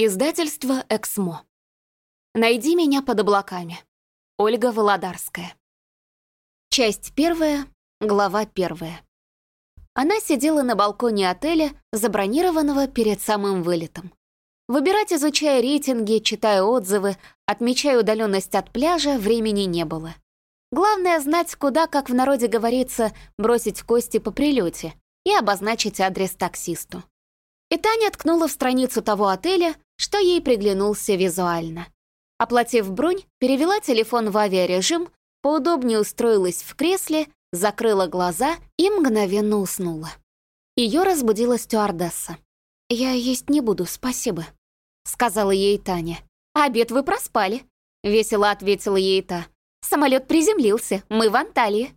Издательство «Эксмо». «Найди меня под облаками». Ольга Володарская. Часть первая, глава первая. Она сидела на балконе отеля, забронированного перед самым вылетом. Выбирать, изучая рейтинги, читая отзывы, отмечая удаленность от пляжа, времени не было. Главное знать, куда, как в народе говорится, бросить кости по прилете и обозначить адрес таксисту. И Таня ткнула в страницу того отеля, что ей приглянулся визуально. Оплатив бронь, перевела телефон в авиарежим, поудобнее устроилась в кресле, закрыла глаза и мгновенно уснула. Ее разбудила стюардесса. «Я есть не буду, спасибо», — сказала ей Таня. «Обед вы проспали», — весело ответила ей та. «Самолет приземлился, мы в Анталии».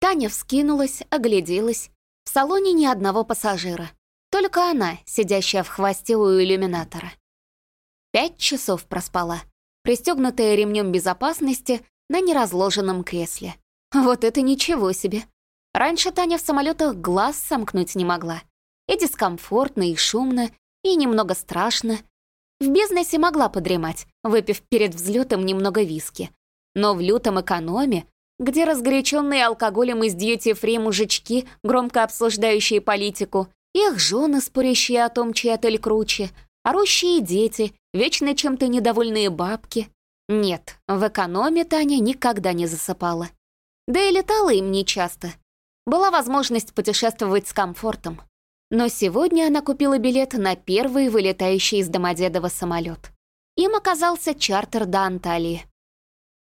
Таня вскинулась, огляделась. В салоне ни одного пассажира. Только она, сидящая в хвосте у иллюминатора. Пять часов проспала, пристегнутая ремнем безопасности на неразложенном кресле. Вот это ничего себе. Раньше Таня в самолетах глаз сомкнуть не могла. И дискомфортно, и шумно, и немного страшно. В бизнесе могла подремать, выпив перед взлетом немного виски. Но в лютом экономе, где разгоряченные алкоголем из дьюти-фри мужички, громко обсуждающие политику, их жены, спорящие о том, чей отель круче, орущие дети, вечно чем-то недовольные бабки. Нет, в экономе Таня никогда не засыпала. Да и летала им нечасто. Была возможность путешествовать с комфортом. Но сегодня она купила билет на первый вылетающий из Домодедово самолет. Им оказался чартер до Анталии.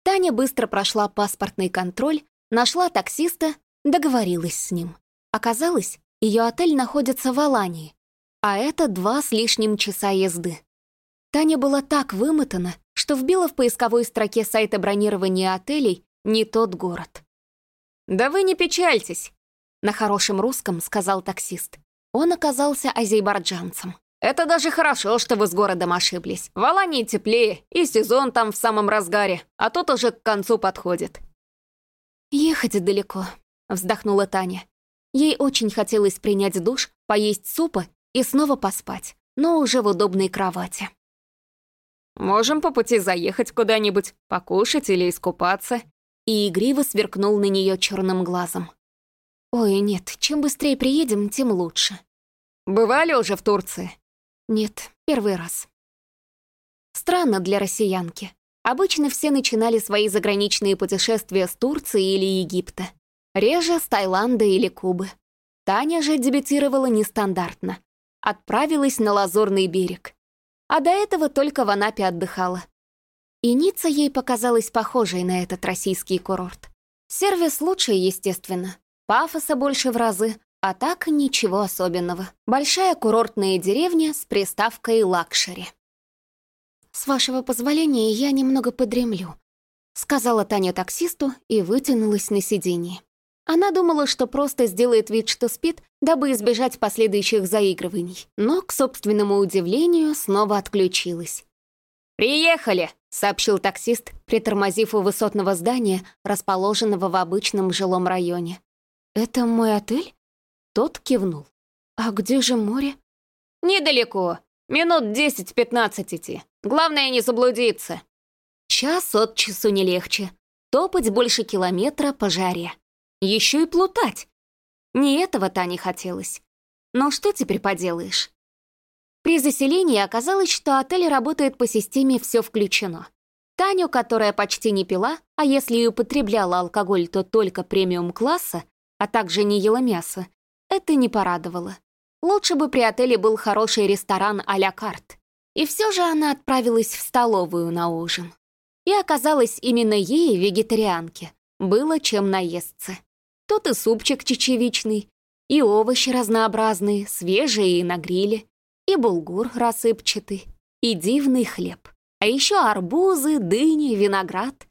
Таня быстро прошла паспортный контроль, нашла таксиста, договорилась с ним. Оказалось, ее отель находится в Алании, а это два с лишним часа езды. Таня была так вымотана, что вбила в поисковой строке сайта бронирования отелей не тот город. «Да вы не печальтесь», — на хорошем русском сказал таксист. Он оказался азербайджанцем. «Это даже хорошо, что вы с городом ошиблись. В Алании теплее, и сезон там в самом разгаре, а тот уже к концу подходит». «Ехать далеко», — вздохнула Таня. Ей очень хотелось принять душ, поесть супа и снова поспать, но уже в удобной кровати. «Можем по пути заехать куда-нибудь, покушать или искупаться», и игриво сверкнул на нее черным глазом. «Ой, нет, чем быстрее приедем, тем лучше». «Бывали уже в Турции?» «Нет, первый раз». Странно для россиянки. Обычно все начинали свои заграничные путешествия с Турции или Египта. Реже с Таиланда или Кубы. Таня же дебютировала нестандартно. Отправилась на Лазурный берег. А до этого только в Анапе отдыхала. И Ницца ей показалась похожей на этот российский курорт. Сервис лучше, естественно. Пафоса больше в разы, а так ничего особенного. Большая курортная деревня с приставкой лакшери. «С вашего позволения я немного подремлю», — сказала Таня таксисту и вытянулась на сиденье. Она думала, что просто сделает вид, что спит, дабы избежать последующих заигрываний, но, к собственному удивлению, снова отключилась. «Приехали!» — сообщил таксист, притормозив у высотного здания, расположенного в обычном жилом районе. «Это мой отель?» Тот кивнул. «А где же море?» «Недалеко. Минут десять-пятнадцать идти. Главное, не заблудиться». Час от часу не легче. Топать больше километра по жаре. Еще и плутать. Не этого Тане хотелось. Но что теперь поделаешь? При заселении оказалось, что отель работает по системе «все включено». Таню, которая почти не пила, а если и употребляла алкоголь, то только премиум-класса, а также не ела мясо, это не порадовало. Лучше бы при отеле был хороший ресторан а-ля карт. И все же она отправилась в столовую на ужин. И оказалось, именно ей, вегетарианке, было чем наесться. Тут и супчик чечевичный, и овощи разнообразные, свежие и на гриле, и булгур рассыпчатый, и дивный хлеб. А еще арбузы, дыни, виноград.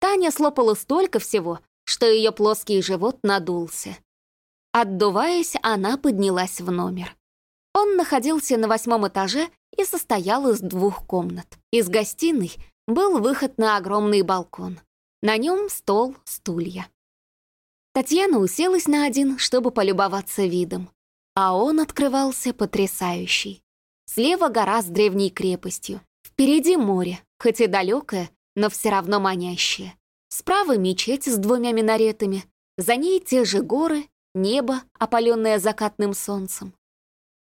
Таня слопала столько всего, что ее плоский живот надулся. Отдуваясь, она поднялась в номер. Он находился на восьмом этаже и состоял из двух комнат. Из гостиной был выход на огромный балкон. На нем стол, стулья. Татьяна уселась на один, чтобы полюбоваться видом. А он открывался потрясающий. Слева гора с древней крепостью. Впереди море, хоть и далекое, но все равно манящее. Справа мечеть с двумя минаретами, за ней те же горы, небо, опаленное закатным солнцем.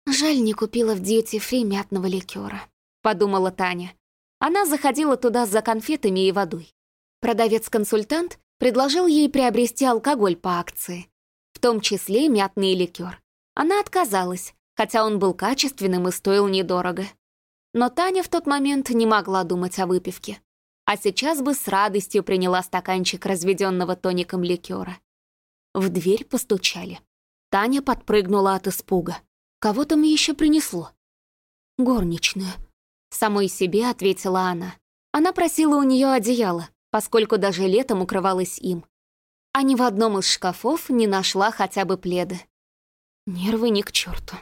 «Жаль, не купила в дьюти-фри мятного ликера», — подумала Таня. Она заходила туда за конфетами и водой. Продавец-консультант предложил ей приобрести алкоголь по акции, в том числе мятный ликер. Она отказалась, хотя он был качественным и стоил недорого. Но Таня в тот момент не могла думать о выпивке. А сейчас бы с радостью приняла стаканчик разведенного тоником ликера. В дверь постучали. Таня подпрыгнула от испуга. Кого там еще принесло? Горничную. Самой себе ответила она. Она просила у нее одеяло, поскольку даже летом укрывалась им. А ни в одном из шкафов не нашла хотя бы пледы. Нервы ни к черту.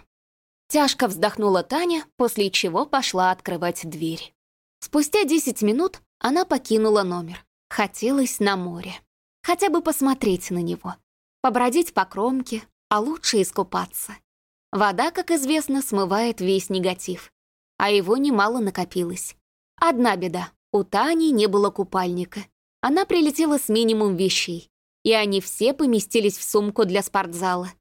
Тяжко вздохнула Таня, после чего пошла открывать дверь. Спустя 10 минут она покинула номер. Хотелось на море. Хотя бы посмотреть на него. Побродить по кромке, а лучше искупаться. Вода, как известно, смывает весь негатив, а его немало накопилось. Одна беда — у Тани не было купальника. Она прилетела с минимум вещей, и они все поместились в сумку для спортзала.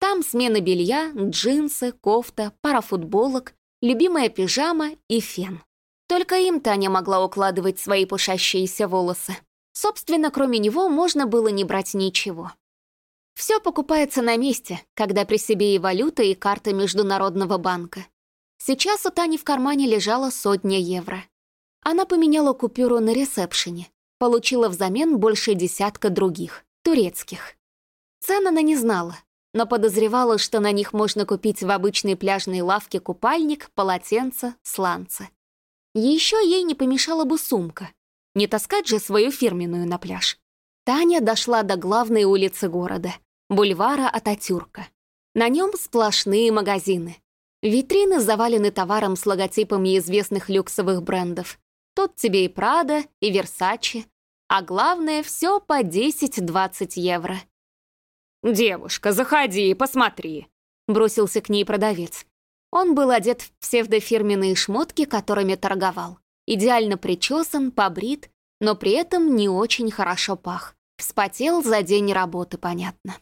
Там смена белья, джинсы, кофта, пара футболок, любимая пижама и фен. Только им Таня могла укладывать свои пушащиеся волосы. Собственно, кроме него можно было не брать ничего. Все покупается на месте, когда при себе и валюта, и карта Международного банка. Сейчас у Тани в кармане лежала сотня евро. Она поменяла купюру на ресепшене, получила взамен больше десятка других, турецких. Цен она не знала, но подозревала, что на них можно купить в обычной пляжной лавке купальник, полотенце, сланцы. Еще ей не помешала бы сумка. Не таскать же свою фирменную на пляж. Таня дошла до главной улицы города — бульвара Ататюрка. На нем сплошные магазины. Витрины завалены товаром с логотипами известных люксовых брендов. Тут тебе и Прада, и Версачи. А главное, все по 10-20 евро. «Девушка, заходи и посмотри», — бросился к ней продавец. Он был одет в псевдофирменные шмотки, которыми торговал. Идеально причесан, побрит, но при этом не очень хорошо пах. Вспотел за день работы, понятно.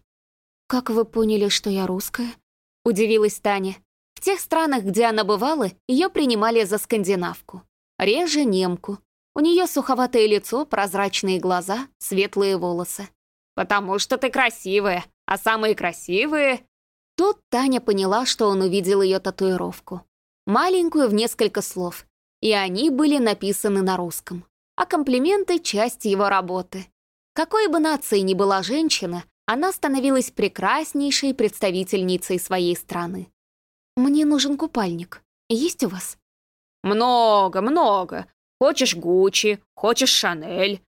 «Как вы поняли, что я русская?» — удивилась Таня. В тех странах, где она бывала, ее принимали за скандинавку. Реже немку. У нее суховатое лицо, прозрачные глаза, светлые волосы. «Потому что ты красивая, а самые красивые...» Тут Таня поняла, что он увидел ее татуировку. Маленькую в несколько слов. И они были написаны на русском. А комплименты — часть его работы. Какой бы нации ни была женщина, она становилась прекраснейшей представительницей своей страны. «Мне нужен купальник. Есть у вас?» «Много, много. Хочешь Гуччи, хочешь Шанель».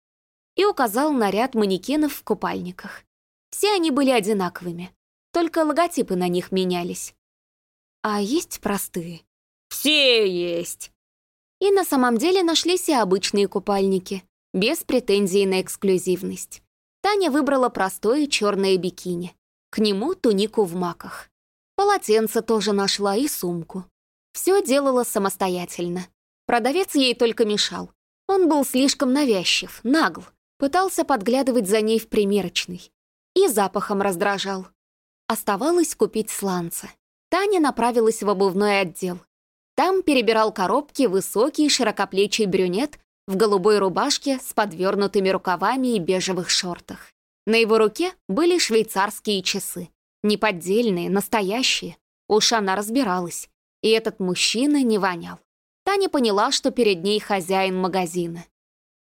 И указал на ряд манекенов в купальниках. Все они были одинаковыми, только логотипы на них менялись. А есть простые? «Все есть!» И на самом деле нашлись и обычные купальники, без претензий на эксклюзивность. Таня выбрала простое черное бикини. К нему тунику в маках. Полотенце тоже нашла и сумку. Все делала самостоятельно. Продавец ей только мешал. Он был слишком навязчив, нагл, пытался подглядывать за ней в примерочной. И запахом раздражал. Оставалось купить сланца. Таня направилась в обувной отдел. Там перебирал коробки высокий широкоплечий брюнет в голубой рубашке с подвернутыми рукавами и бежевых шортах. На его руке были швейцарские часы. Неподдельные, настоящие. Уж она разбиралась. И этот мужчина не вонял. Таня поняла, что перед ней хозяин магазина.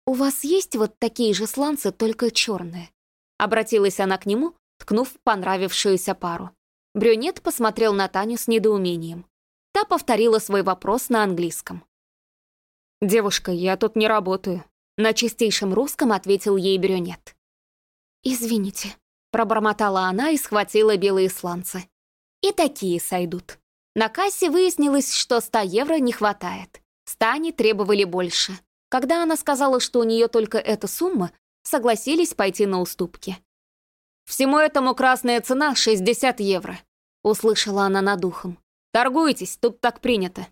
«У вас есть вот такие же сланцы, только черные?» Обратилась она к нему, ткнув понравившуюся пару. Брюнет посмотрел на Таню с недоумением. Та повторила свой вопрос на английском. «Девушка, я тут не работаю», — на чистейшем русском ответил ей брюнет. «Извините», — пробормотала она и схватила белые сланцы. «И такие сойдут». На кассе выяснилось, что 100 евро не хватает. Стане требовали больше. Когда она сказала, что у нее только эта сумма, согласились пойти на уступки. «Всему этому красная цена — 60 евро», — услышала она над ухом. Торгуйтесь, тут так принято».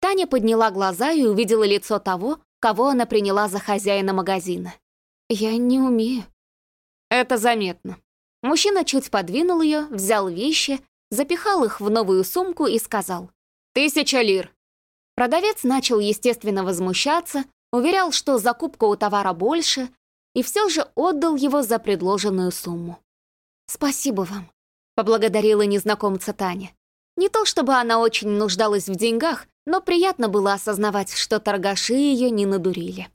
Таня подняла глаза и увидела лицо того, кого она приняла за хозяина магазина. «Я не умею». «Это заметно». Мужчина чуть подвинул ее, взял вещи, запихал их в новую сумку и сказал. «Тысяча лир». Продавец начал, естественно, возмущаться, уверял, что закупка у товара больше, и все же отдал его за предложенную сумму. «Спасибо вам», — поблагодарила незнакомца Таня. Не то чтобы она очень нуждалась в деньгах, но приятно было осознавать, что торгаши ее не надурили.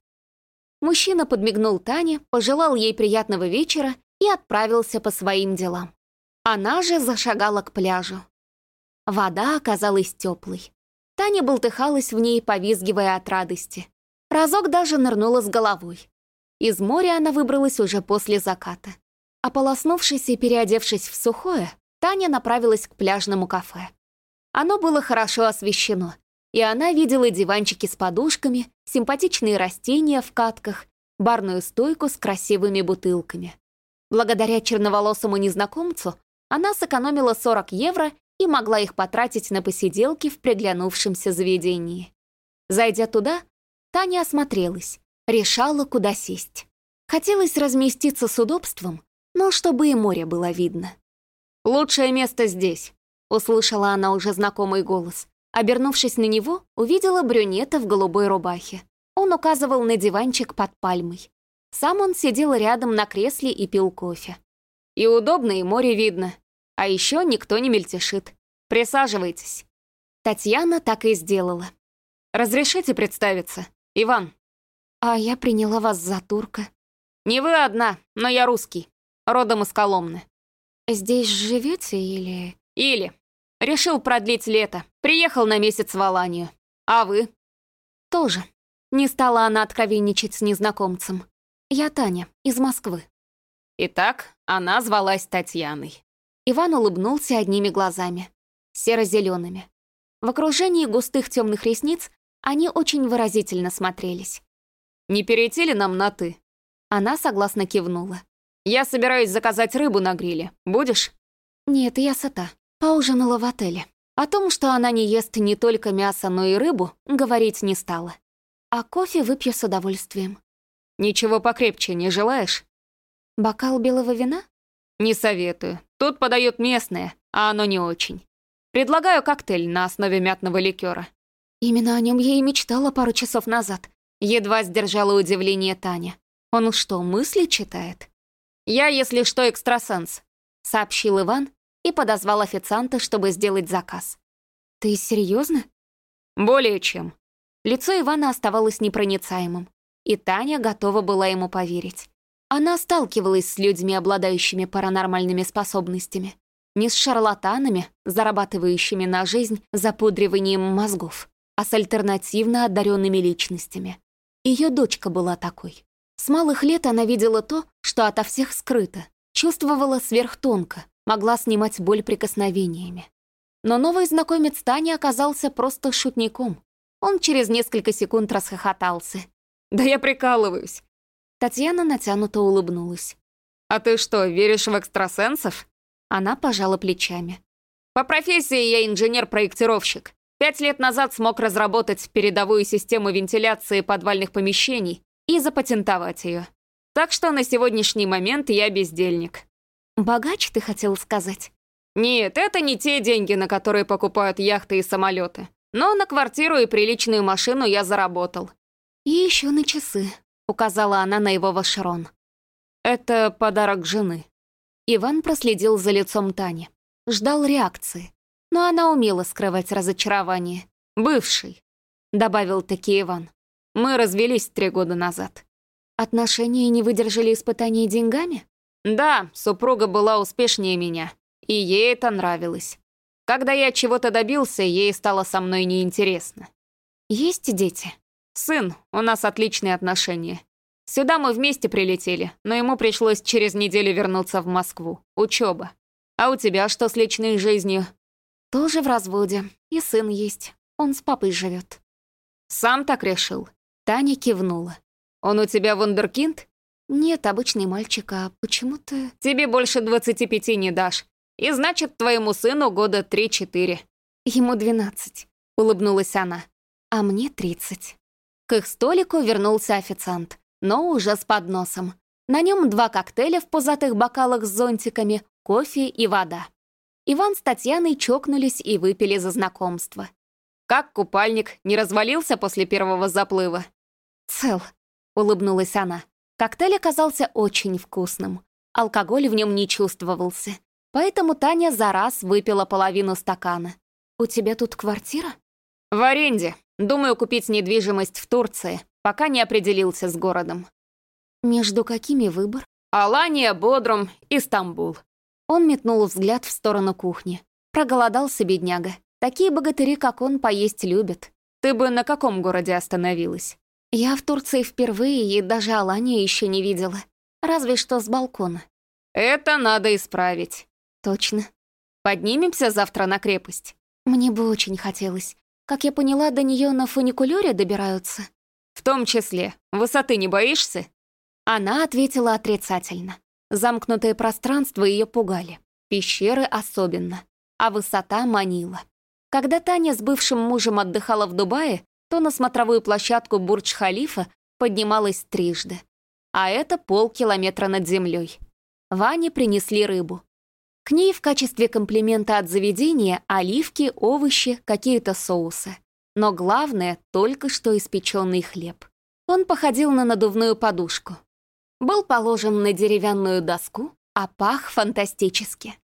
Мужчина подмигнул Тане, пожелал ей приятного вечера и отправился по своим делам. Она же зашагала к пляжу. Вода оказалась теплой. Таня болтыхалась в ней, повизгивая от радости. Разок даже нырнула с головой. Из моря она выбралась уже после заката. Ополоснувшись и переодевшись в сухое, Таня направилась к пляжному кафе. Оно было хорошо освещено, и она видела диванчики с подушками, симпатичные растения в катках, барную стойку с красивыми бутылками. Благодаря черноволосому незнакомцу она сэкономила 40 евро и могла их потратить на посиделки в приглянувшемся заведении. Зайдя туда, Таня осмотрелась, решала, куда сесть. Хотелось разместиться с удобством, но чтобы и море было видно. «Лучшее место здесь», — услышала она уже знакомый голос. Обернувшись на него, увидела брюнета в голубой рубахе. Он указывал на диванчик под пальмой. Сам он сидел рядом на кресле и пил кофе. «И удобно, и море видно. А еще никто не мельтешит. Присаживайтесь». Татьяна так и сделала. «Разрешите представиться? Иван». «А я приняла вас за турка». «Не вы одна, но я русский. Родом из Коломны». «Здесь живете или...» «Или. Решил продлить лето. Приехал на месяц в Аланию. А вы?» «Тоже». Не стала она откровенничать с незнакомцем. «Я Таня, из Москвы». Итак, она звалась Татьяной. Иван улыбнулся одними глазами, серо-зелеными. В окружении густых темных ресниц они очень выразительно смотрелись. «Не перейти ли нам на «ты»?» Она согласно кивнула. «Я собираюсь заказать рыбу на гриле. Будешь?» «Нет, я сыта. Поужинала в отеле. О том, что она не ест не только мясо, но и рыбу, говорить не стала. А кофе выпью с удовольствием». «Ничего покрепче не желаешь?» «Бокал белого вина?» «Не советую. Тут подают местное, а оно не очень. Предлагаю коктейль на основе мятного ликера». Именно о нем я и мечтала пару часов назад. Едва сдержала удивление Таня. Он что, мысли читает? «Я, если что, экстрасенс», — сообщил Иван и подозвал официанта, чтобы сделать заказ. «Ты серьезно? «Более чем». Лицо Ивана оставалось непроницаемым, и Таня готова была ему поверить. Она сталкивалась с людьми, обладающими паранормальными способностями. Не с шарлатанами, зарабатывающими на жизнь запудриванием мозгов, а с альтернативно одаренными личностями. Ее дочка была такой. С малых лет она видела то, что ото всех скрыто, чувствовала сверхтонко, могла снимать боль прикосновениями. Но новый знакомец Тани оказался просто шутником. Он через несколько секунд расхохотался. «Да я прикалываюсь. Татьяна натянуто улыбнулась. «А ты что, веришь в экстрасенсов?» Она пожала плечами. «По профессии я инженер-проектировщик. Пять лет назад смог разработать передовую систему вентиляции подвальных помещений и запатентовать ее. Так что на сегодняшний момент я бездельник». «Богач, ты хотел сказать?» «Нет, это не те деньги, на которые покупают яхты и самолеты. Но на квартиру и приличную машину я заработал». «И еще на часы», указала она на его вашерон. «Это подарок жены». Иван проследил за лицом Тани. Ждал реакции. Но она умела скрывать разочарование. «Бывший», — добавил таки Иван. «Мы развелись три года назад». «Отношения не выдержали испытаний деньгами?» «Да, супруга была успешнее меня, и ей это нравилось. Когда я чего-то добился, ей стало со мной неинтересно». «Есть дети?» «Сын, у нас отличные отношения. Сюда мы вместе прилетели, но ему пришлось через неделю вернуться в Москву. Учеба. А у тебя что с личной жизнью?» «Тоже в разводе. И сын есть. Он с папой живет. «Сам так решил?» Таня кивнула. «Он у тебя вундеркинд?» «Нет, обычный мальчик, а почему ты...» «Тебе больше 25 не дашь. И значит, твоему сыну года 3-4. Ему двенадцать, улыбнулась она. А мне тридцать. К их столику вернулся официант, но уже с подносом. На нем два коктейля в пузатых бокалах с зонтиками, кофе и вода. Иван с Татьяной чокнулись и выпили за знакомство. «Как купальник? Не развалился после первого заплыва?» «Цел», — улыбнулась она. Коктейль оказался очень вкусным. Алкоголь в нем не чувствовался. Поэтому Таня за раз выпила половину стакана. «У тебя тут квартира?» «В аренде. Думаю купить недвижимость в Турции, пока не определился с городом». «Между какими выбор?» «Алания, Бодрум и Стамбул». Он метнул взгляд в сторону кухни. Проголодался бедняга. Такие богатыри, как он, поесть любят. Ты бы на каком городе остановилась? Я в Турции впервые и даже Алания еще не видела. Разве что с балкона. Это надо исправить. Точно. Поднимемся завтра на крепость? Мне бы очень хотелось. Как я поняла, до нее на фуникулёре добираются. В том числе. Высоты не боишься? Она ответила отрицательно. Замкнутые пространства ее пугали. Пещеры особенно. А высота манила. Когда Таня с бывшим мужем отдыхала в Дубае, то на смотровую площадку Бурдж-Халифа поднималась трижды. А это полкилометра над землей. Ване принесли рыбу. К ней в качестве комплимента от заведения оливки, овощи, какие-то соусы. Но главное — только что испеченный хлеб. Он походил на надувную подушку. Был положен на деревянную доску, а пах фантастически.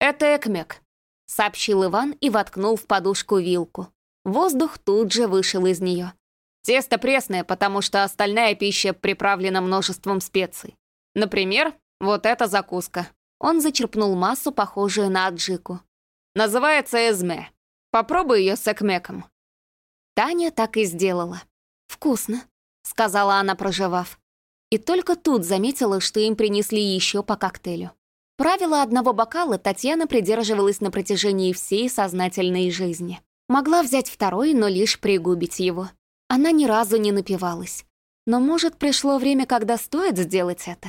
«Это экмек», — сообщил Иван и воткнул в подушку вилку. Воздух тут же вышел из нее. Тесто пресное, потому что остальная пища приправлена множеством специй. Например, вот эта закуска. Он зачерпнул массу, похожую на аджику. Называется эзме. Попробуй ее с экмеком. Таня так и сделала. «Вкусно», — сказала она, проживав. И только тут заметила, что им принесли еще по коктейлю. Правило одного бокала Татьяна придерживалась на протяжении всей сознательной жизни. Могла взять второй, но лишь пригубить его. Она ни разу не напивалась. Но, может, пришло время, когда стоит сделать это?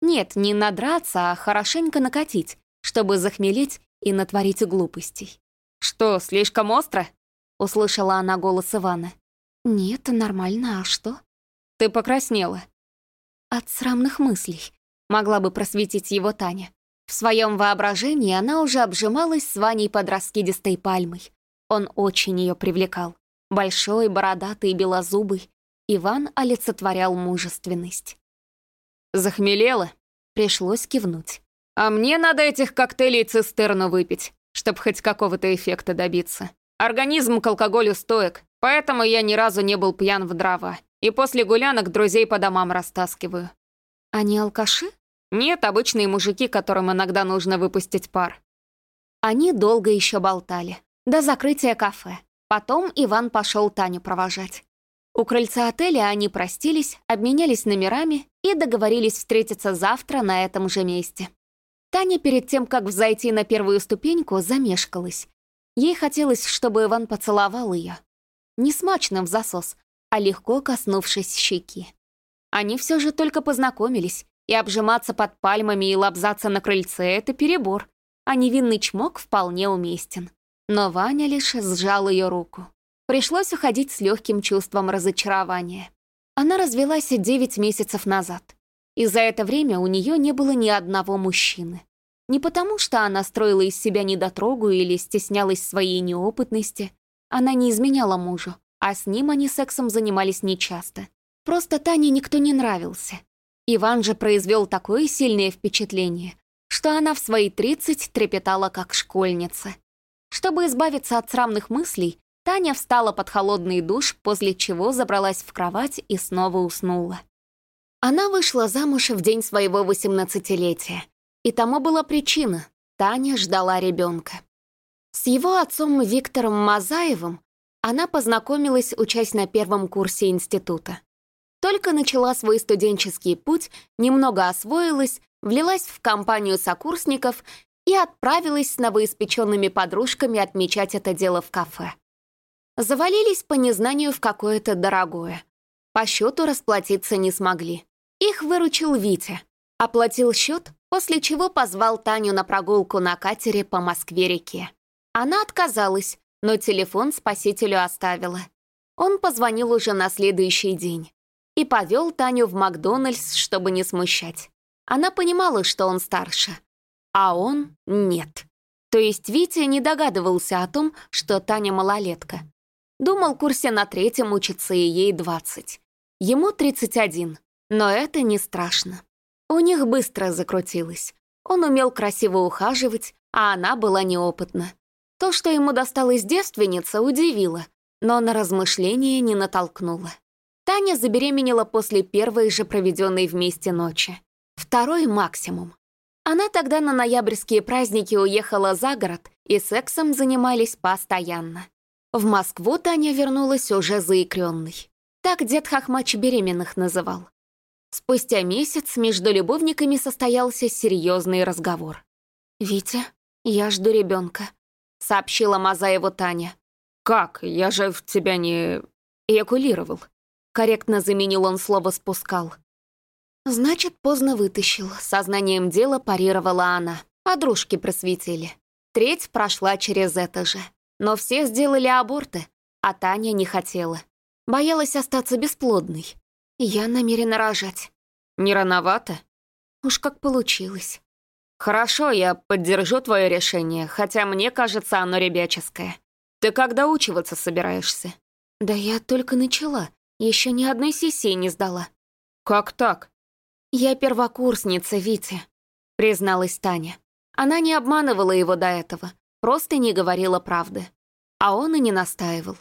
Нет, не надраться, а хорошенько накатить, чтобы захмелеть и натворить глупостей. «Что, слишком остро?» — услышала она голос Ивана. «Нет, нормально, а что?» «Ты покраснела». «От срамных мыслей», — могла бы просветить его Таня. В своем воображении она уже обжималась с Ваней под раскидистой пальмой. Он очень ее привлекал. Большой, бородатый, белозубый. Иван олицетворял мужественность. «Захмелела?» Пришлось кивнуть. «А мне надо этих коктейлей цистерну выпить, чтобы хоть какого-то эффекта добиться. Организм к алкоголю стоек, поэтому я ни разу не был пьян в дрова. И после гулянок друзей по домам растаскиваю». «Они алкаши?» Нет, обычные мужики, которым иногда нужно выпустить пар. Они долго еще болтали. До закрытия кафе. Потом Иван пошел Таню провожать. У крыльца отеля они простились, обменялись номерами и договорились встретиться завтра на этом же месте. Таня перед тем, как взойти на первую ступеньку, замешкалась. Ей хотелось, чтобы Иван поцеловал ее. Не смачно в засос, а легко коснувшись щеки. Они все же только познакомились, и обжиматься под пальмами и лобзаться на крыльце — это перебор, а невинный чмок вполне уместен. Но Ваня лишь сжал ее руку. Пришлось уходить с легким чувством разочарования. Она развелась девять месяцев назад. И за это время у нее не было ни одного мужчины. Не потому, что она строила из себя недотрогу или стеснялась своей неопытности. Она не изменяла мужу, а с ним они сексом занимались нечасто. Просто Тане никто не нравился. Иван же произвел такое сильное впечатление, что она в свои 30 трепетала как школьница. Чтобы избавиться от срамных мыслей, Таня встала под холодный душ, после чего забралась в кровать и снова уснула. Она вышла замуж в день своего 18-летия. И тому была причина — Таня ждала ребенка. С его отцом Виктором Мазаевым она познакомилась, учась на первом курсе института. Только начала свой студенческий путь, немного освоилась, влилась в компанию сокурсников и отправилась с новоиспеченными подружками отмечать это дело в кафе. Завалились по незнанию в какое-то дорогое. По счету расплатиться не смогли. Их выручил Витя. Оплатил счет, после чего позвал Таню на прогулку на катере по Москве-реке. Она отказалась, но телефон спасителю оставила. Он позвонил уже на следующий день и повел Таню в Макдональдс, чтобы не смущать. Она понимала, что он старше, а он — нет. То есть Витя не догадывался о том, что Таня малолетка. Думал, курсе на третьем учится и ей 20. Ему 31, но это не страшно. У них быстро закрутилось. Он умел красиво ухаживать, а она была неопытна. То, что ему досталась девственница, удивило, но на размышления не натолкнуло. Таня забеременела после первой же проведенной вместе ночи. Второй максимум. Она тогда на ноябрьские праздники уехала за город, и сексом занимались постоянно. В Москву Таня вернулась уже заикренной. Так дед Хохмач беременных называл. Спустя месяц между любовниками состоялся серьезный разговор. «Витя, я жду ребенка», — сообщила Мазаеву Таня. «Как? Я же в тебя не...» «Эякулировал». Корректно заменил он слово «спускал». Значит, поздно вытащил. Сознанием дела парировала она. Подружки просветили. Треть прошла через это же. Но все сделали аборты, а Таня не хотела. Боялась остаться бесплодной. Я намерена рожать. Не рановато? Уж как получилось. Хорошо, я поддержу твое решение, хотя мне кажется, оно ребяческое. Ты когда учиваться собираешься? Да я только начала. Еще ни одной сессии не сдала. Как так? «Я первокурсница, Витя», — призналась Таня. Она не обманывала его до этого, просто не говорила правды. А он и не настаивал.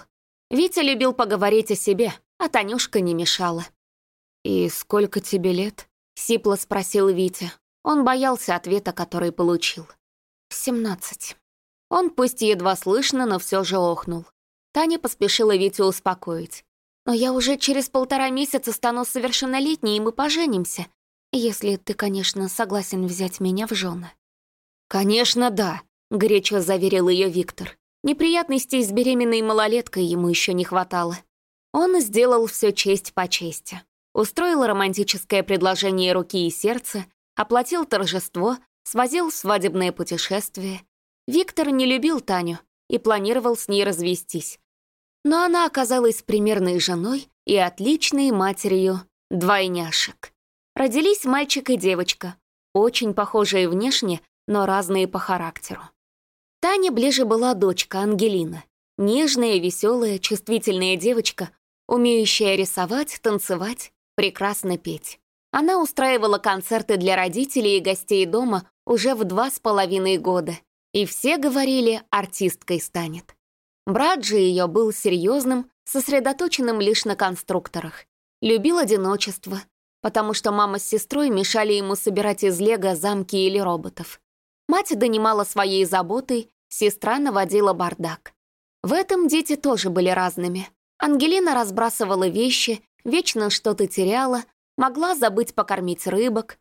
Витя любил поговорить о себе, а Танюшка не мешала. «И сколько тебе лет?» — сипло спросил Витя. Он боялся ответа, который получил. «Семнадцать». Он пусть едва слышно, но все же охнул. Таня поспешила Витю успокоить. «Но я уже через полтора месяца стану совершеннолетней, и мы поженимся. Если ты, конечно, согласен взять меня в жены. «Конечно, да», — горячо заверил ее Виктор. Неприятностей с беременной малолеткой ему еще не хватало. Он сделал все честь по чести. Устроил романтическое предложение руки и сердца, оплатил торжество, свозил свадебное путешествие. Виктор не любил Таню и планировал с ней развестись. Но она оказалась примерной женой и отличной матерью двойняшек. Родились мальчик и девочка, очень похожие внешне, но разные по характеру. Тане ближе была дочка Ангелина, нежная, веселая, чувствительная девочка, умеющая рисовать, танцевать, прекрасно петь. Она устраивала концерты для родителей и гостей дома уже в два с половиной года, и все говорили, артисткой станет. Брат же ее был серьезным, сосредоточенным лишь на конструкторах. Любил одиночество, потому что мама с сестрой мешали ему собирать из лего замки или роботов. Мать донимала своей заботой, сестра наводила бардак. В этом дети тоже были разными. Ангелина разбрасывала вещи, вечно что-то теряла, могла забыть покормить рыбок.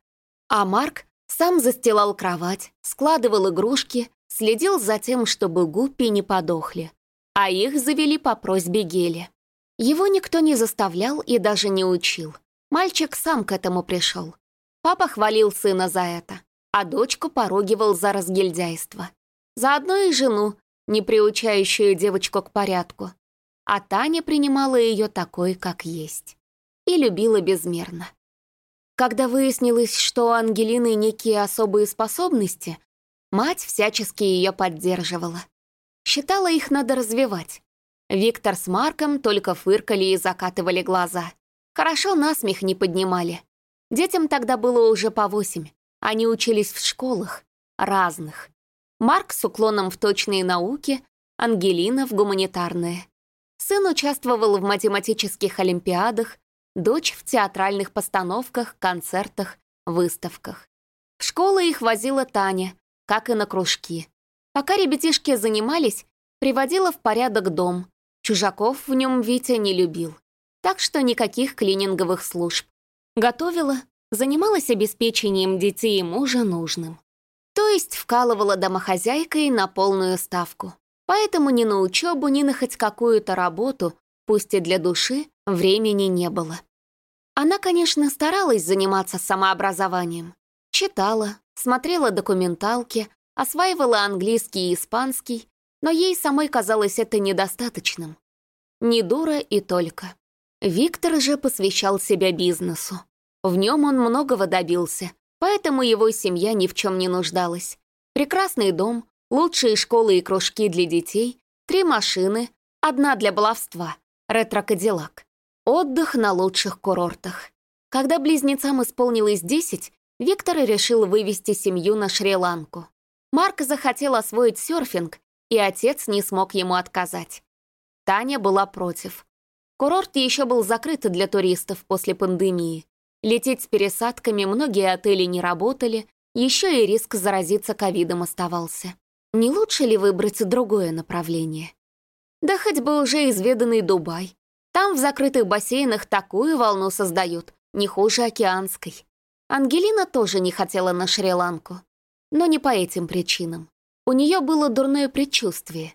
А Марк сам застилал кровать, складывал игрушки, следил за тем, чтобы гуппи не подохли. А их завели по просьбе Гели. Его никто не заставлял и даже не учил. Мальчик сам к этому пришел. Папа хвалил сына за это, а дочку поругивал за разгильдяйство. Заодно и жену, не приучающую девочку к порядку. А Таня принимала ее такой, как есть. И любила безмерно. Когда выяснилось, что у Ангелины некие особые способности, мать всячески ее поддерживала. Считала, их надо развивать. Виктор с Марком только фыркали и закатывали глаза. Хорошо насмех не поднимали. Детям тогда было уже по восемь. Они учились в школах. Разных. Марк с уклоном в точные науки, Ангелина в гуманитарные. Сын участвовал в математических олимпиадах, дочь в театральных постановках, концертах, выставках. В школу их возила Таня, как и на кружки. Пока ребятишки занимались, приводила в порядок дом. Чужаков в нем Витя не любил так что никаких клининговых служб. Готовила, занималась обеспечением детей и мужа нужным. То есть вкалывала домохозяйкой на полную ставку. Поэтому ни на учебу, ни на хоть какую-то работу, пусть и для души, времени не было. Она, конечно, старалась заниматься самообразованием. Читала, смотрела документалки, осваивала английский и испанский, но ей самой казалось это недостаточным. Не дура и только. Виктор же посвящал себя бизнесу. В нем он многого добился, поэтому его семья ни в чем не нуждалась. Прекрасный дом, лучшие школы и кружки для детей, три машины, одна для баловства, ретро-кадиллак, отдых на лучших курортах. Когда близнецам исполнилось 10, Виктор решил вывести семью на Шри-Ланку. Марк захотел освоить серфинг, и отец не смог ему отказать. Таня была против. Курорт еще был закрыт для туристов после пандемии. Лететь с пересадками многие отели не работали, еще и риск заразиться ковидом оставался. Не лучше ли выбрать другое направление? Да хоть бы уже изведанный Дубай. Там в закрытых бассейнах такую волну создают, не хуже океанской. Ангелина тоже не хотела на Шри-Ланку. Но не по этим причинам. У нее было дурное предчувствие.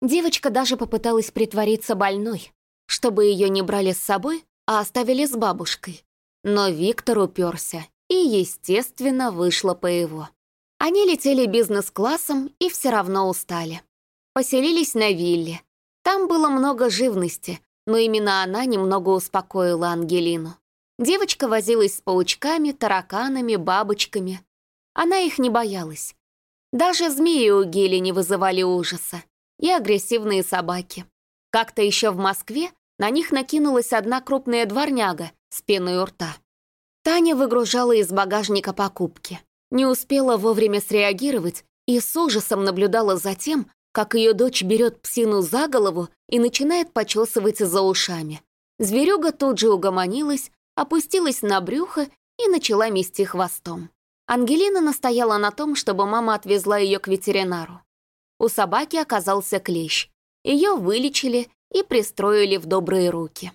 Девочка даже попыталась притвориться больной, чтобы ее не брали с собой, а оставили с бабушкой. Но Виктор уперся, и, естественно, вышло по его. Они летели бизнес-классом и все равно устали. Поселились на вилле. Там было много живности, но именно она немного успокоила Ангелину. Девочка возилась с паучками, тараканами, бабочками. Она их не боялась. Даже змеи у Гели не вызывали ужаса. И агрессивные собаки. Как-то еще в Москве на них накинулась одна крупная дворняга с пеной у рта. Таня выгружала из багажника покупки. Не успела вовремя среагировать и с ужасом наблюдала за тем, как ее дочь берет псину за голову и начинает почесывать за ушами. Зверюга тут же угомонилась, опустилась на брюхо и начала мести хвостом. Ангелина настояла на том, чтобы мама отвезла ее к ветеринару. У собаки оказался клещ. Ее вылечили и пристроили в добрые руки.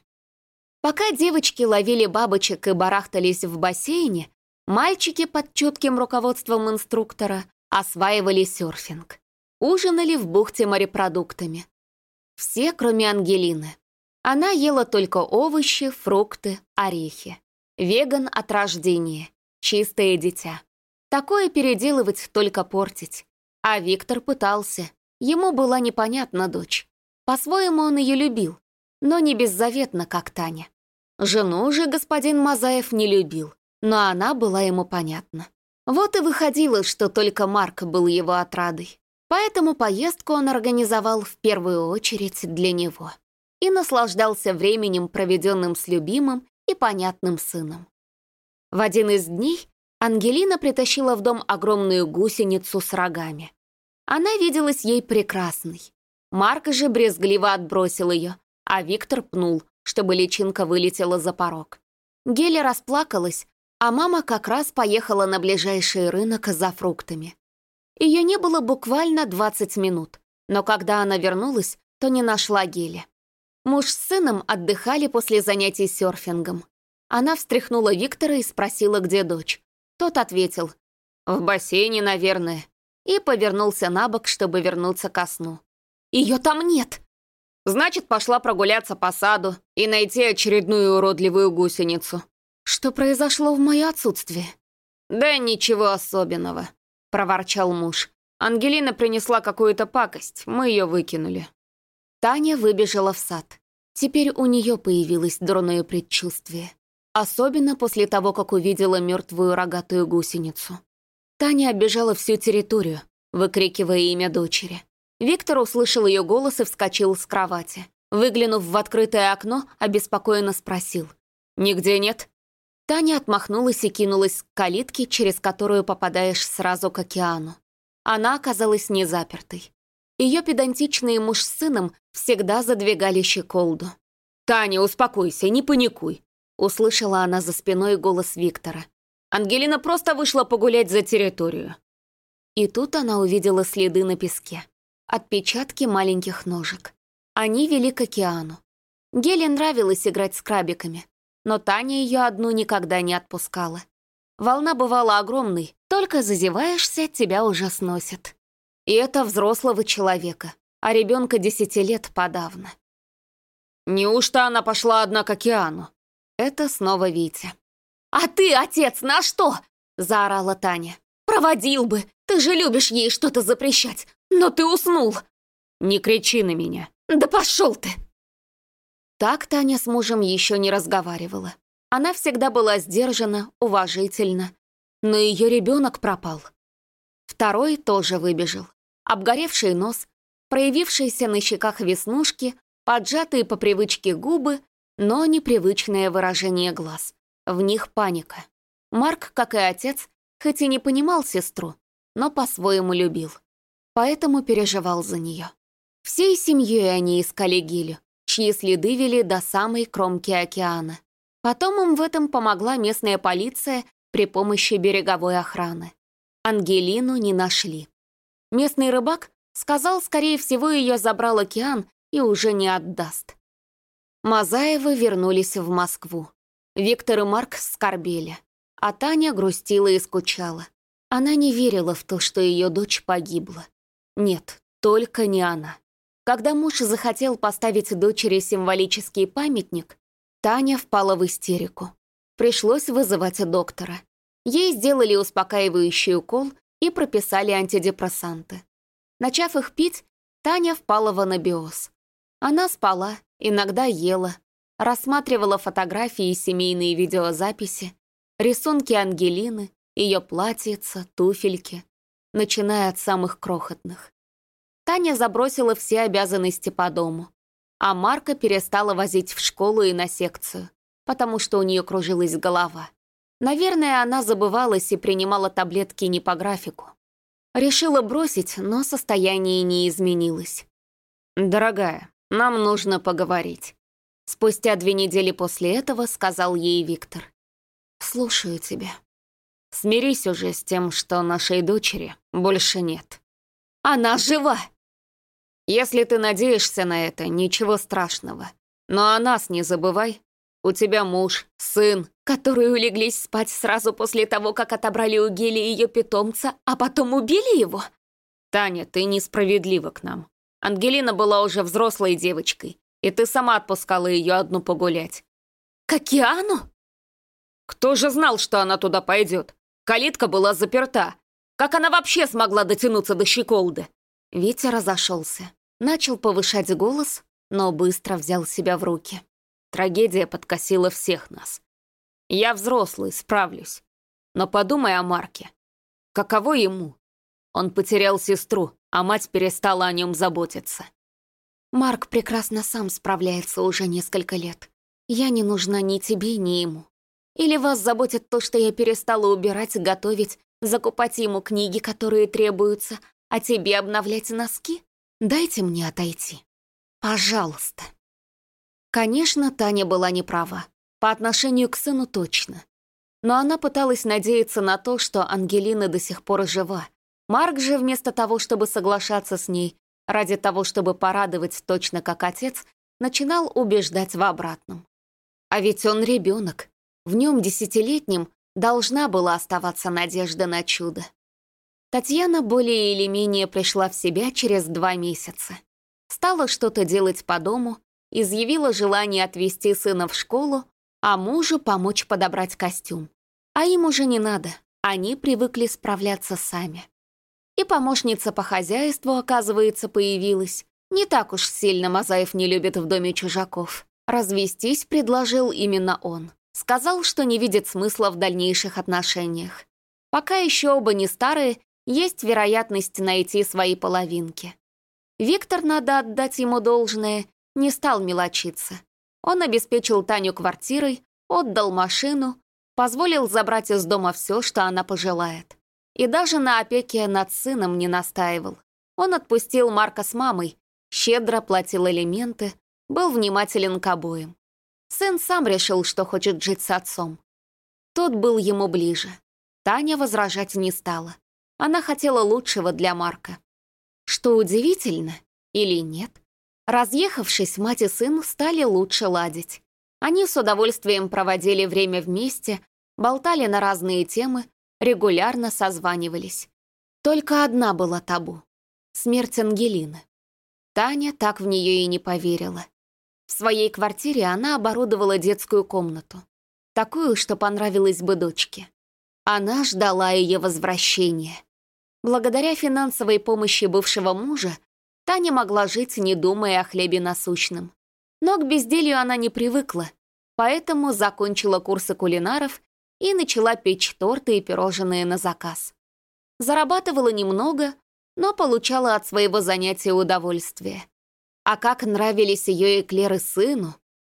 Пока девочки ловили бабочек и барахтались в бассейне, мальчики под чутким руководством инструктора осваивали серфинг. Ужинали в бухте морепродуктами. Все, кроме Ангелины. Она ела только овощи, фрукты, орехи. Веган от рождения. Чистое дитя. Такое переделывать только портить. А Виктор пытался. Ему была непонятна дочь. По-своему он ее любил, но не беззаветно, как Таня. Жену же господин Мазаев не любил, но она была ему понятна. Вот и выходило, что только Марк был его отрадой. Поэтому поездку он организовал в первую очередь для него и наслаждался временем, проведенным с любимым и понятным сыном. В один из дней Ангелина притащила в дом огромную гусеницу с рогами. Она виделась ей прекрасной. Марк же брезгливо отбросил ее, а Виктор пнул, чтобы личинка вылетела за порог. Геля расплакалась, а мама как раз поехала на ближайший рынок за фруктами. Ее не было буквально 20 минут, но когда она вернулась, то не нашла Геля. Муж с сыном отдыхали после занятий серфингом. Она встряхнула Виктора и спросила, где дочь. Тот ответил, «В бассейне, наверное», и повернулся на бок, чтобы вернуться ко сну. «Ее там нет!» «Значит, пошла прогуляться по саду и найти очередную уродливую гусеницу». «Что произошло в мое отсутствие?» «Да ничего особенного», — проворчал муж. «Ангелина принесла какую-то пакость, мы ее выкинули». Таня выбежала в сад. Теперь у нее появилось дурное предчувствие. Особенно после того, как увидела мертвую рогатую гусеницу. Таня оббежала всю территорию, выкрикивая имя дочери. Виктор услышал ее голос и вскочил с кровати. Выглянув в открытое окно, обеспокоенно спросил. «Нигде нет?» Таня отмахнулась и кинулась к калитке, через которую попадаешь сразу к океану. Она оказалась не запертой. Ее педантичный муж с сыном всегда задвигали щеколду. «Таня, успокойся, не паникуй», — услышала она за спиной голос Виктора. «Ангелина просто вышла погулять за территорию». И тут она увидела следы на песке. Отпечатки маленьких ножек. Они вели к океану. Геле нравилось играть с крабиками, но Таня ее одну никогда не отпускала. Волна бывала огромной, только зазеваешься, тебя уже сносит. И это взрослого человека, а ребенка десяти лет подавно. Неужто она пошла одна к океану? Это снова Витя. «А ты, отец, на что?» — заорала Таня. «Проводил бы! Ты же любишь ей что-то запрещать! Но ты уснул!» не кричи на меня». «Да пошел ты!» Так Таня с мужем еще не разговаривала. Она всегда была сдержана, уважительна. Но ее ребенок пропал. Второй тоже выбежал. Обгоревший нос, проявившиеся на щеках веснушки, поджатые по привычке губы, но непривычное выражение глаз. В них паника. Марк, как и отец, хоть и не понимал сестру, но по-своему любил. Поэтому переживал за нее. Всей семьей они искали Гилю, чьи следы вели до самой кромки океана. Потом им в этом помогла местная полиция при помощи береговой охраны. Ангелину не нашли. Местный рыбак сказал, скорее всего, ее забрал океан и уже не отдаст. Мазаевы вернулись в Москву. Виктор и Марк скорбели, а Таня грустила и скучала. Она не верила в то, что ее дочь погибла. Нет, только не она. Когда муж захотел поставить дочери символический памятник, Таня впала в истерику. Пришлось вызывать доктора. Ей сделали успокаивающий укол и прописали антидепрессанты. Начав их пить, Таня впала в анабиоз. Она спала, иногда ела, рассматривала фотографии и семейные видеозаписи, рисунки Ангелины, ее платьица, туфельки, начиная от самых крохотных. Таня забросила все обязанности по дому а Марка перестала возить в школу и на секцию, потому что у нее кружилась голова. Наверное, она забывалась и принимала таблетки не по графику. Решила бросить, но состояние не изменилось. «Дорогая, нам нужно поговорить». Спустя две недели после этого сказал ей Виктор. «Слушаю тебя». «Смирись уже с тем, что нашей дочери больше нет». «Она жива!» Если ты надеешься на это, ничего страшного. Но о нас не забывай. У тебя муж, сын, которые улеглись спать сразу после того, как отобрали у Гели ее питомца, а потом убили его? Таня, ты несправедлива к нам. Ангелина была уже взрослой девочкой, и ты сама отпускала ее одну погулять. К океану? Кто же знал, что она туда пойдет? Калитка была заперта. Как она вообще смогла дотянуться до щеколды? Витя разошелся. Начал повышать голос, но быстро взял себя в руки. Трагедия подкосила всех нас. Я взрослый, справлюсь. Но подумай о Марке. Каково ему? Он потерял сестру, а мать перестала о нем заботиться. Марк прекрасно сам справляется уже несколько лет. Я не нужна ни тебе, ни ему. Или вас заботит то, что я перестала убирать, готовить, закупать ему книги, которые требуются, а тебе обновлять носки? Дайте мне отойти. Пожалуйста. Конечно, Таня была не права. По отношению к сыну точно. Но она пыталась надеяться на то, что Ангелина до сих пор жива. Марк же вместо того, чтобы соглашаться с ней, ради того, чтобы порадовать точно как отец, начинал убеждать в обратном. А ведь он ребенок. В нем десятилетним должна была оставаться надежда на чудо. Татьяна более или менее пришла в себя через два месяца. Стала что-то делать по дому, изъявила желание отвезти сына в школу, а мужу помочь подобрать костюм. А им уже не надо, они привыкли справляться сами. И помощница по хозяйству, оказывается, появилась. Не так уж сильно Мазаев не любит в доме чужаков. Развестись предложил именно он. Сказал, что не видит смысла в дальнейших отношениях. Пока еще оба не старые есть вероятность найти свои половинки. Виктор, надо отдать ему должное, не стал мелочиться. Он обеспечил Таню квартирой, отдал машину, позволил забрать из дома все, что она пожелает. И даже на опеке над сыном не настаивал. Он отпустил Марка с мамой, щедро платил элементы, был внимателен к обоим. Сын сам решил, что хочет жить с отцом. Тот был ему ближе. Таня возражать не стала. Она хотела лучшего для Марка. Что удивительно, или нет, разъехавшись, мать и сын стали лучше ладить. Они с удовольствием проводили время вместе, болтали на разные темы, регулярно созванивались. Только одна была табу — смерть Ангелины. Таня так в нее и не поверила. В своей квартире она оборудовала детскую комнату. Такую, что понравилась бы дочке. Она ждала ее возвращения. Благодаря финансовой помощи бывшего мужа Таня могла жить, не думая о хлебе насущном. Но к безделью она не привыкла, поэтому закончила курсы кулинаров и начала печь торты и пирожные на заказ. Зарабатывала немного, но получала от своего занятия удовольствие. А как нравились ее эклеры сыну!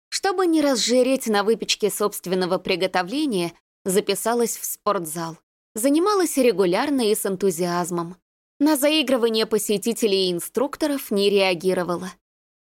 Чтобы не разжиреть на выпечке собственного приготовления, записалась в спортзал. Занималась регулярно и с энтузиазмом. На заигрывание посетителей и инструкторов не реагировала.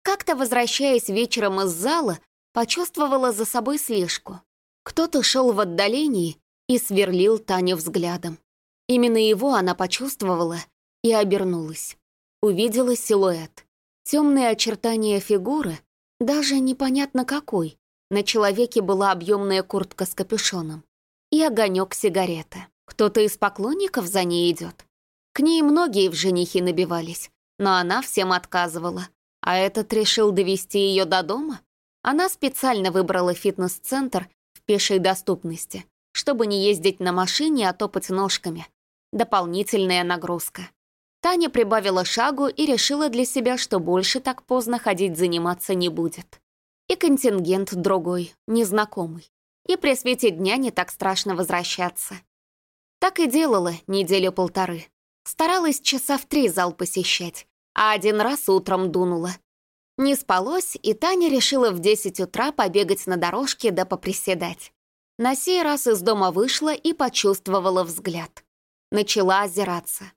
Как-то, возвращаясь вечером из зала, почувствовала за собой слежку. Кто-то шел в отдалении и сверлил Таню взглядом. Именно его она почувствовала и обернулась. Увидела силуэт. Темные очертания фигуры, даже непонятно какой. На человеке была объемная куртка с капюшоном. И огонек сигареты. Кто-то из поклонников за ней идет. К ней многие в женихи набивались, но она всем отказывала. А этот решил довести ее до дома? Она специально выбрала фитнес-центр в пешей доступности, чтобы не ездить на машине, а топать ножками. Дополнительная нагрузка. Таня прибавила шагу и решила для себя, что больше так поздно ходить заниматься не будет. И контингент другой, незнакомый. И при свете дня не так страшно возвращаться. Так и делала неделю-полторы. Старалась часа в три зал посещать, а один раз утром дунула. Не спалось, и Таня решила в 10 утра побегать на дорожке да поприседать. На сей раз из дома вышла и почувствовала взгляд. Начала озираться.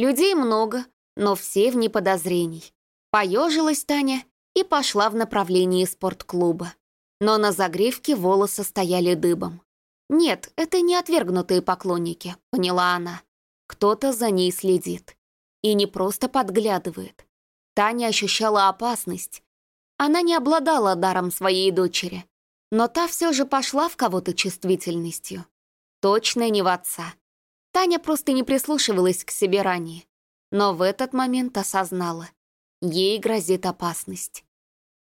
Людей много, но все вне подозрений. Поежилась Таня и пошла в направлении спортклуба. Но на загривке волосы стояли дыбом. Нет, это не отвергнутые поклонники, поняла она. Кто-то за ней следит. И не просто подглядывает. Таня ощущала опасность. Она не обладала даром своей дочери, но та все же пошла в кого-то чувствительностью. Точно не в отца. Таня просто не прислушивалась к себе ранее, но в этот момент осознала. Ей грозит опасность.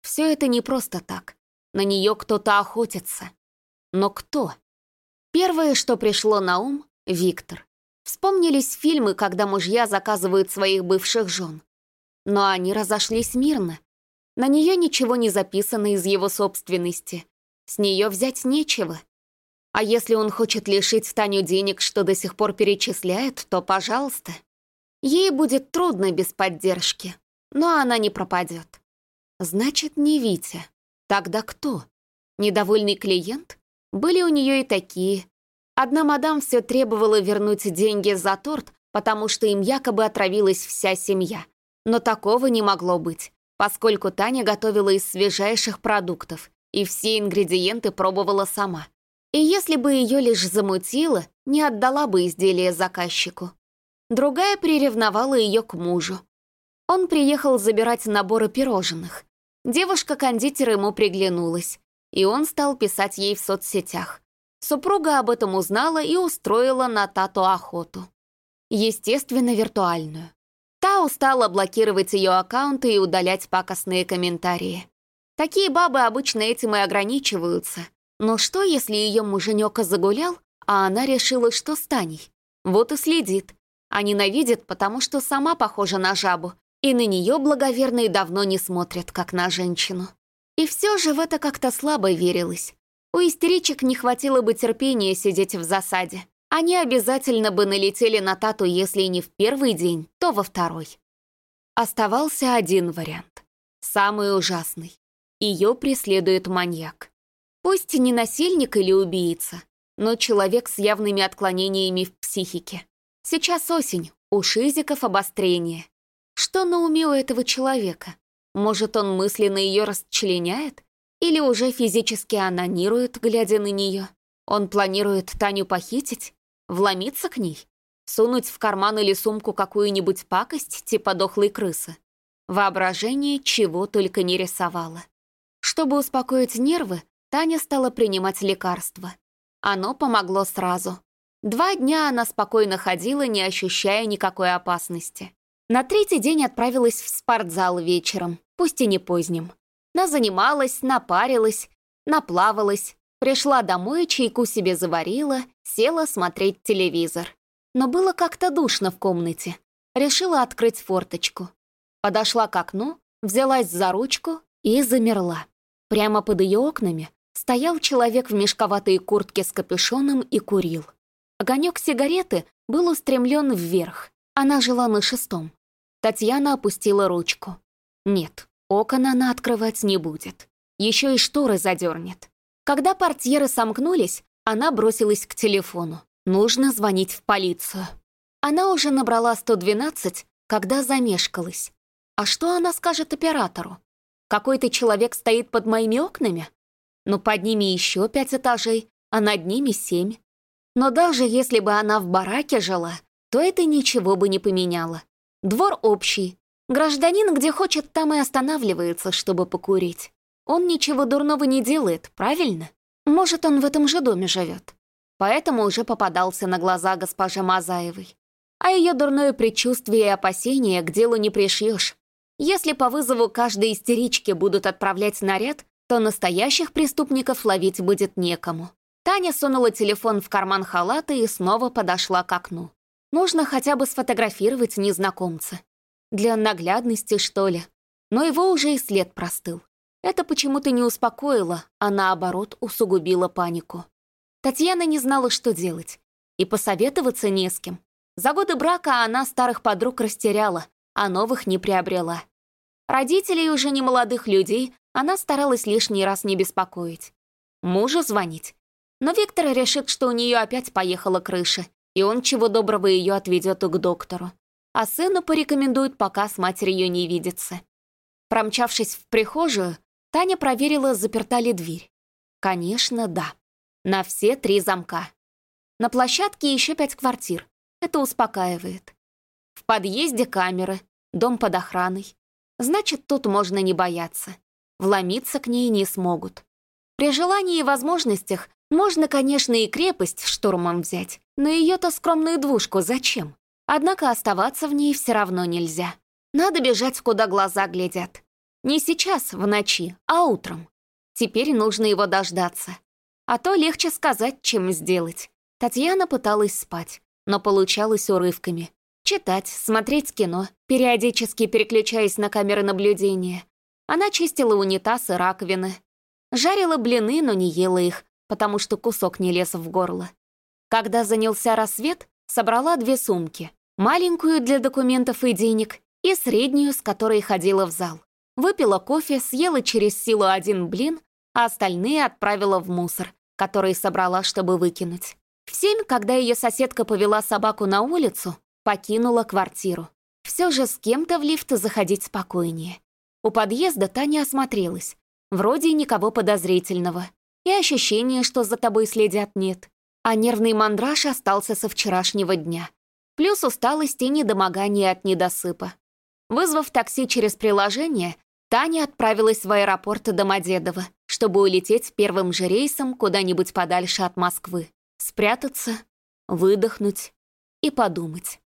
Все это не просто так. На нее кто-то охотится. Но кто? Первое, что пришло на ум — Виктор. Вспомнились фильмы, когда мужья заказывают своих бывших жен. Но они разошлись мирно. На нее ничего не записано из его собственности. С нее взять нечего. А если он хочет лишить Таню денег, что до сих пор перечисляет, то пожалуйста. Ей будет трудно без поддержки, но она не пропадет. Значит, не Витя. Тогда кто? Недовольный клиент? Были у нее и такие. Одна мадам все требовала вернуть деньги за торт, потому что им якобы отравилась вся семья. Но такого не могло быть, поскольку Таня готовила из свежайших продуктов, и все ингредиенты пробовала сама. И если бы ее лишь замутило, не отдала бы изделие заказчику. Другая приревновала ее к мужу. Он приехал забирать наборы пирожных. Девушка-кондитер ему приглянулась, и он стал писать ей в соцсетях. Супруга об этом узнала и устроила на Тату охоту. Естественно, виртуальную. Та устала блокировать ее аккаунты и удалять пакостные комментарии. Такие бабы обычно этим и ограничиваются — но что, если ее муженек загулял, а она решила, что с Таней? Вот и следит. А ненавидит, потому что сама похожа на жабу, и на нее благоверные давно не смотрят, как на женщину. И все же в это как-то слабо верилось. У истеричек не хватило бы терпения сидеть в засаде. Они обязательно бы налетели на Тату, если не в первый день, то во второй. Оставался один вариант. Самый ужасный. Ее преследует маньяк. Пусть не насильник или убийца, но человек с явными отклонениями в психике. Сейчас осень, у шизиков обострение. Что на уме у этого человека? Может, он мысленно ее расчленяет? Или уже физически анонирует, глядя на нее? Он планирует Таню похитить? Вломиться к ней? Сунуть в карман или сумку какую-нибудь пакость, типа дохлой крысы? Воображение чего только не рисовало. Чтобы успокоить нервы, Таня стала принимать лекарства. Оно помогло сразу. Два дня она спокойно ходила, не ощущая никакой опасности. На третий день отправилась в спортзал вечером, пусть и не поздним. Назанималась, напарилась, наплавалась, пришла домой, чайку себе заварила, села смотреть телевизор. Но было как-то душно в комнате. Решила открыть форточку. Подошла к окну, взялась за ручку и замерла. Прямо под ее окнами стоял человек в мешковатой куртке с капюшоном и курил. Огонек сигареты был устремлен вверх. Она жила на шестом. Татьяна опустила ручку. Нет, окон она открывать не будет. Еще и шторы задернет. Когда портьеры сомкнулись, она бросилась к телефону. Нужно звонить в полицию. Она уже набрала 112, когда замешкалась. А что она скажет оператору? Какой-то человек стоит под моими окнами? Ну, под ними еще пять этажей, а над ними семь. Но даже если бы она в бараке жила, то это ничего бы не поменяло. Двор общий. Гражданин где хочет, там и останавливается, чтобы покурить. Он ничего дурного не делает, правильно? Может, он в этом же доме живет. Поэтому уже попадался на глаза госпоже Мазаевой. А ее дурное предчувствие и опасение к делу не пришьешь. Если по вызову каждой истерички будут отправлять наряд, то настоящих преступников ловить будет некому. Таня сунула телефон в карман халата и снова подошла к окну. Нужно хотя бы сфотографировать незнакомца. Для наглядности, что ли. Но его уже и след простыл. Это почему-то не успокоило, а наоборот усугубило панику. Татьяна не знала, что делать. И посоветоваться не с кем. За годы брака она старых подруг растеряла, а новых не приобрела. Родителей уже не молодых людей она старалась лишний раз не беспокоить. Мужу звонить. Но Виктор решит, что у нее опять поехала крыша, и он чего доброго ее отведет к доктору. А сыну порекомендует пока с матерью не видеться. Промчавшись в прихожую, Таня проверила, заперта ли дверь. Конечно, да. На все три замка. На площадке еще пять квартир. Это успокаивает. В подъезде камеры, дом под охраной. Значит, тут можно не бояться. Вломиться к ней не смогут. При желании и возможностях можно, конечно, и крепость штурмом взять, но ее-то скромную двушку зачем? Однако оставаться в ней все равно нельзя. Надо бежать, куда глаза глядят. Не сейчас, в ночи, а утром. Теперь нужно его дождаться. А то легче сказать, чем сделать. Татьяна пыталась спать, но получалось урывками. Читать, смотреть кино, периодически переключаясь на камеры наблюдения. Она чистила унитаз и раковины. Жарила блины, но не ела их, потому что кусок не лез в горло. Когда занялся рассвет, собрала две сумки. Маленькую для документов и денег и среднюю, с которой ходила в зал. Выпила кофе, съела через силу один блин, а остальные отправила в мусор, который собрала, чтобы выкинуть. В семь, когда ее соседка повела собаку на улицу, покинула квартиру. Все же с кем-то в лифт заходить спокойнее. У подъезда Таня осмотрелась. Вроде никого подозрительного. И ощущения, что за тобой следят, нет. А нервный мандраж остался со вчерашнего дня. Плюс усталость и недомогание от недосыпа. Вызвав такси через приложение, Таня отправилась в аэропорт Домодедово, чтобы улететь первым же рейсом куда-нибудь подальше от Москвы. Спрятаться, выдохнуть и подумать.